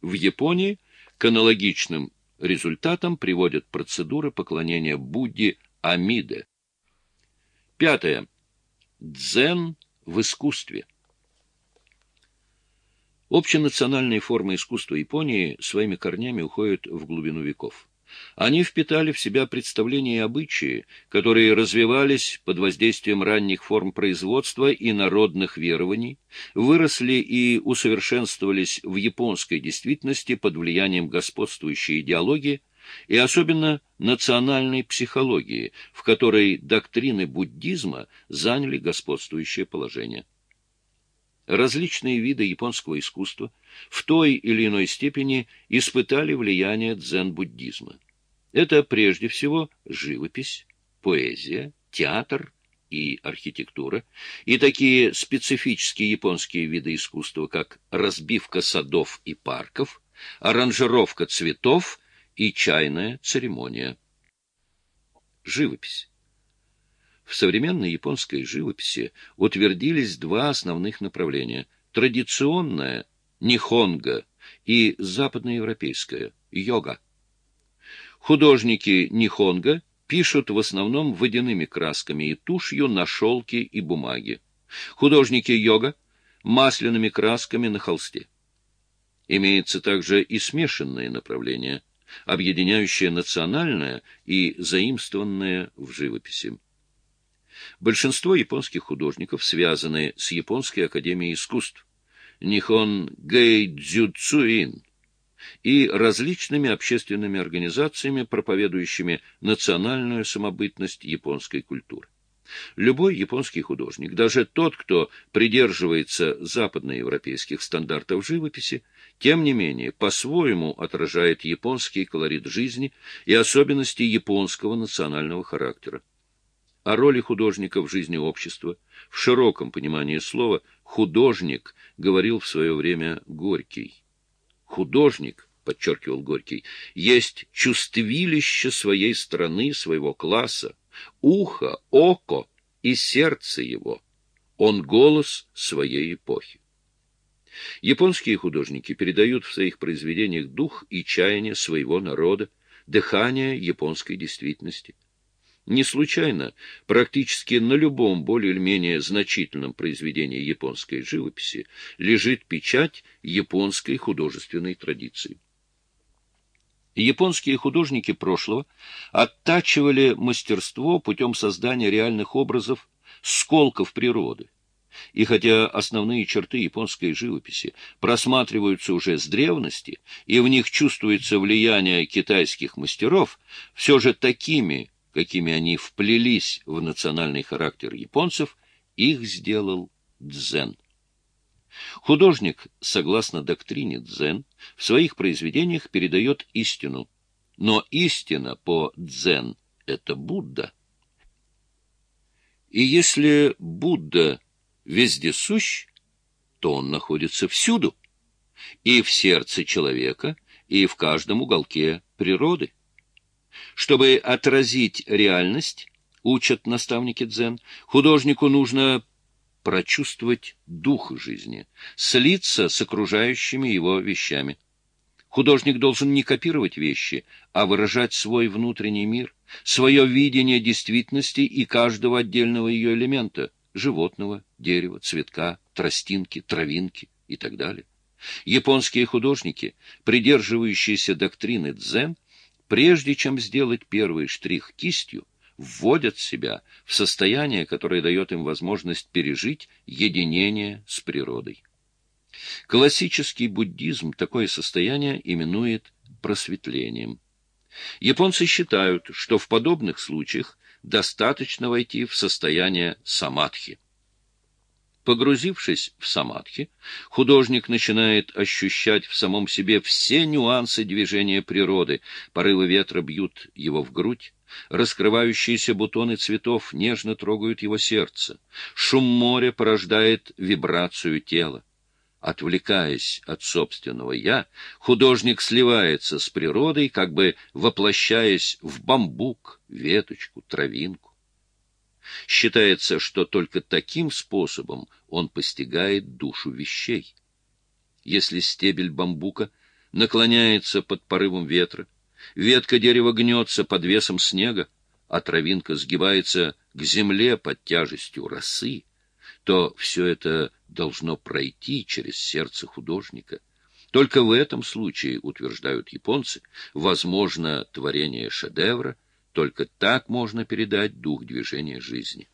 В Японии к аналогичным результатам приводят процедуры поклонения Будде Амиде. Пятое. Дзен в искусстве. Общенациональные формы искусства Японии своими корнями уходят в глубину веков. Они впитали в себя представления и обычаи, которые развивались под воздействием ранних форм производства и народных верований, выросли и усовершенствовались в японской действительности под влиянием господствующей идеологии и особенно национальной психологии, в которой доктрины буддизма заняли господствующее положение. Различные виды японского искусства в той или иной степени испытали влияние дзен-буддизма. Это прежде всего живопись, поэзия, театр и архитектура, и такие специфические японские виды искусства, как разбивка садов и парков, аранжировка цветов и чайная церемония. Живопись. В современной японской живописи утвердились два основных направления – традиционная – нихонга и западноевропейская – йога. Художники нихонга пишут в основном водяными красками и тушью на шелке и бумаге. Художники йога – масляными красками на холсте. Имеется также и смешанное направление, объединяющее национальное и заимствованное в живописи. Большинство японских художников связаны с Японской академией искусств, Нихон Гэйдзюцуин, и различными общественными организациями, проповедующими национальную самобытность японской культуры. Любой японский художник, даже тот, кто придерживается западноевропейских стандартов живописи, тем не менее по-своему отражает японский колорит жизни и особенности японского национального характера о роли художника в жизни общества, в широком понимании слова «художник» говорил в свое время Горький. Художник, подчеркивал Горький, есть чувствилище своей страны, своего класса, ухо, око и сердце его. Он голос своей эпохи. Японские художники передают в своих произведениях дух и чаяние своего народа, дыхание японской действительности – не случайно практически на любом более или менее значительном произведении японской живописи лежит печать японской художественной традиции. Японские художники прошлого оттачивали мастерство путем создания реальных образов сколков природы. И хотя основные черты японской живописи просматриваются уже с древности, и в них чувствуется влияние китайских мастеров, все же такими какими они вплелись в национальный характер японцев, их сделал дзен. Художник, согласно доктрине дзен, в своих произведениях передает истину, но истина по дзен — это Будда. И если Будда вездесущ, то он находится всюду, и в сердце человека, и в каждом уголке природы. Чтобы отразить реальность, учат наставники дзен, художнику нужно прочувствовать дух жизни, слиться с окружающими его вещами. Художник должен не копировать вещи, а выражать свой внутренний мир, свое видение действительности и каждого отдельного ее элемента – животного, дерева, цветка, тростинки, травинки и так далее. Японские художники, придерживающиеся доктрины дзен – прежде чем сделать первый штрих кистью, вводят себя в состояние, которое дает им возможность пережить единение с природой. Классический буддизм такое состояние именует просветлением. Японцы считают, что в подобных случаях достаточно войти в состояние самадхи. Погрузившись в самадхи, художник начинает ощущать в самом себе все нюансы движения природы. Порывы ветра бьют его в грудь, раскрывающиеся бутоны цветов нежно трогают его сердце. Шум моря порождает вибрацию тела. Отвлекаясь от собственного «я», художник сливается с природой, как бы воплощаясь в бамбук, веточку, травинку. Считается, что только таким способом он постигает душу вещей. Если стебель бамбука наклоняется под порывом ветра, ветка дерева гнется под весом снега, а травинка сгибается к земле под тяжестью росы, то все это должно пройти через сердце художника. Только в этом случае, утверждают японцы, возможно творение шедевра, только так можно передать дух движения жизни.